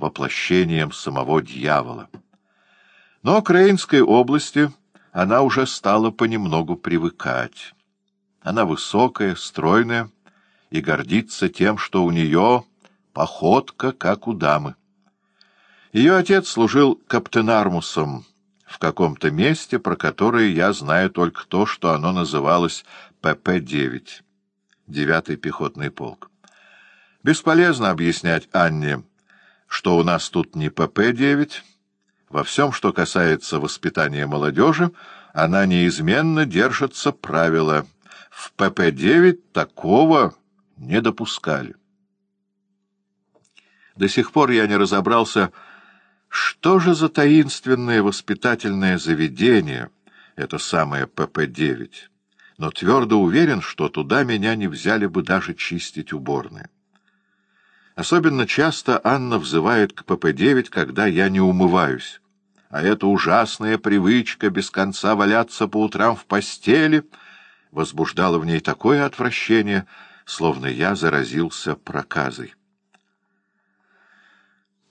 воплощением самого дьявола. Но к Рейнской области она уже стала понемногу привыкать. Она высокая, стройная и гордится тем, что у нее походка, как у дамы. Ее отец служил каптенармусом в каком-то месте, про которое я знаю только то, что оно называлось ПП-9, девятый пехотный полк. Бесполезно объяснять Анне, что у нас тут не ПП-9. Во всем, что касается воспитания молодежи, она неизменно держится правила. В ПП-9 такого не допускали. До сих пор я не разобрался, что же за таинственное воспитательное заведение это самое ПП-9, но твердо уверен, что туда меня не взяли бы даже чистить уборные. Особенно часто Анна взывает к ПП-9, когда я не умываюсь. А эта ужасная привычка без конца валяться по утрам в постели возбуждала в ней такое отвращение, словно я заразился проказой.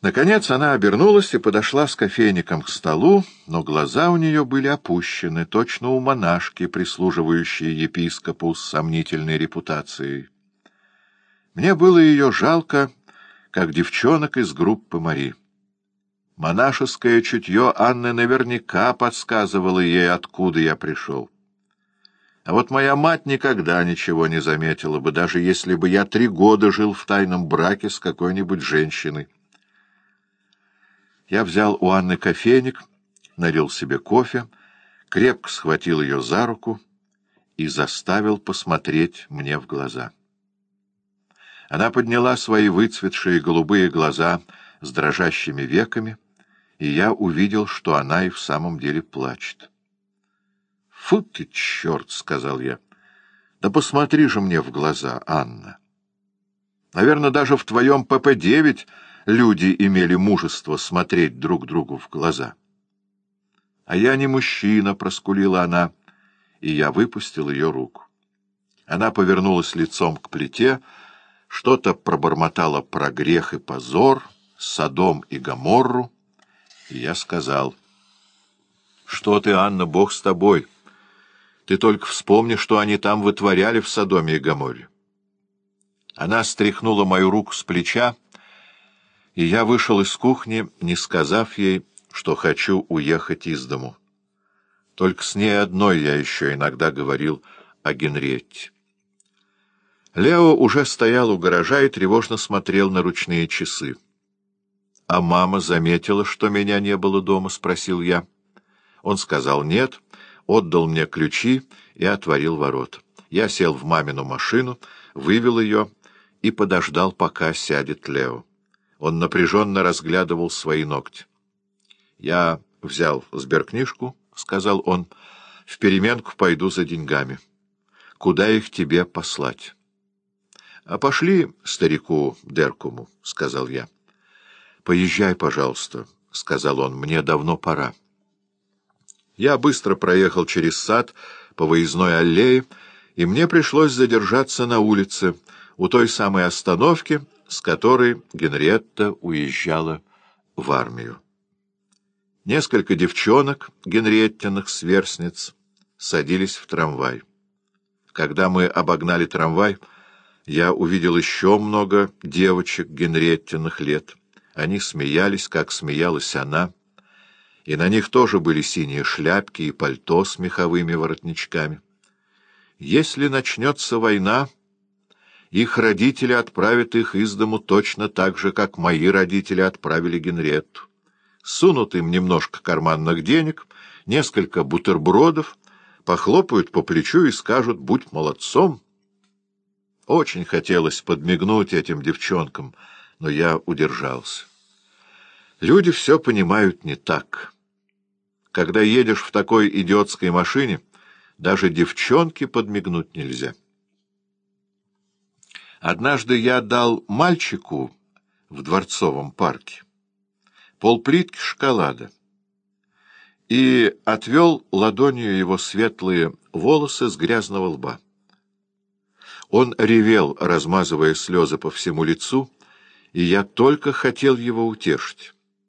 Наконец она обернулась и подошла с кофейником к столу, но глаза у нее были опущены, точно у монашки, прислуживающей епископу с сомнительной репутацией. Мне было ее жалко, как девчонок из группы Мари. Монашеское чутье Анны наверняка подсказывало ей, откуда я пришел. А вот моя мать никогда ничего не заметила бы, даже если бы я три года жил в тайном браке с какой-нибудь женщиной. Я взял у Анны кофейник, налил себе кофе, крепко схватил ее за руку и заставил посмотреть мне в глаза. Она подняла свои выцветшие голубые глаза с дрожащими веками, и я увидел, что она и в самом деле плачет. — Фу ты, черт! — сказал я. — Да посмотри же мне в глаза, Анна. Наверное, даже в твоем ПП-9 люди имели мужество смотреть друг другу в глаза. — А я не мужчина, — проскулила она, и я выпустил ее руку. Она повернулась лицом к плите, что-то пробормотала про грех и позор, Содом и Гоморру, и я сказал, — Что ты, Анна, Бог с тобой? Ты только вспомни, что они там вытворяли в Содоме и Гоморре. Она стряхнула мою руку с плеча, и я вышел из кухни, не сказав ей, что хочу уехать из дому. Только с ней одной я еще иногда говорил о Генретте. Лео уже стоял у гаража и тревожно смотрел на ручные часы. — А мама заметила, что меня не было дома? — спросил я. Он сказал «нет», отдал мне ключи и отворил ворот. Я сел в мамину машину, вывел ее и подождал, пока сядет Лео. Он напряженно разглядывал свои ногти. «Я взял сберкнижку», — сказал он, — «в переменку пойду за деньгами. Куда их тебе послать?» «А пошли старику Деркуму», — сказал я. «Поезжай, пожалуйста», — сказал он, — «мне давно пора». Я быстро проехал через сад по выездной аллее, и мне пришлось задержаться на улице, у той самой остановки, с которой Генриетта уезжала в армию. Несколько девчонок, Генриеттиных сверстниц, садились в трамвай. Когда мы обогнали трамвай, я увидел еще много девочек Генриеттиных лет. Они смеялись, как смеялась она, и на них тоже были синие шляпки и пальто с меховыми воротничками. Если начнется война их родители отправят их из дому точно так же, как мои родители отправили Генретту. Сунут им немножко карманных денег, несколько бутербродов, похлопают по плечу и скажут «будь молодцом». Очень хотелось подмигнуть этим девчонкам, но я удержался. Люди все понимают не так. Когда едешь в такой идиотской машине, даже девчонке подмигнуть нельзя. Однажды я дал мальчику в Дворцовом парке полплитки шоколада и отвел ладонью его светлые волосы с грязного лба. Он ревел, размазывая слезы по всему лицу, и я только хотел его утешить.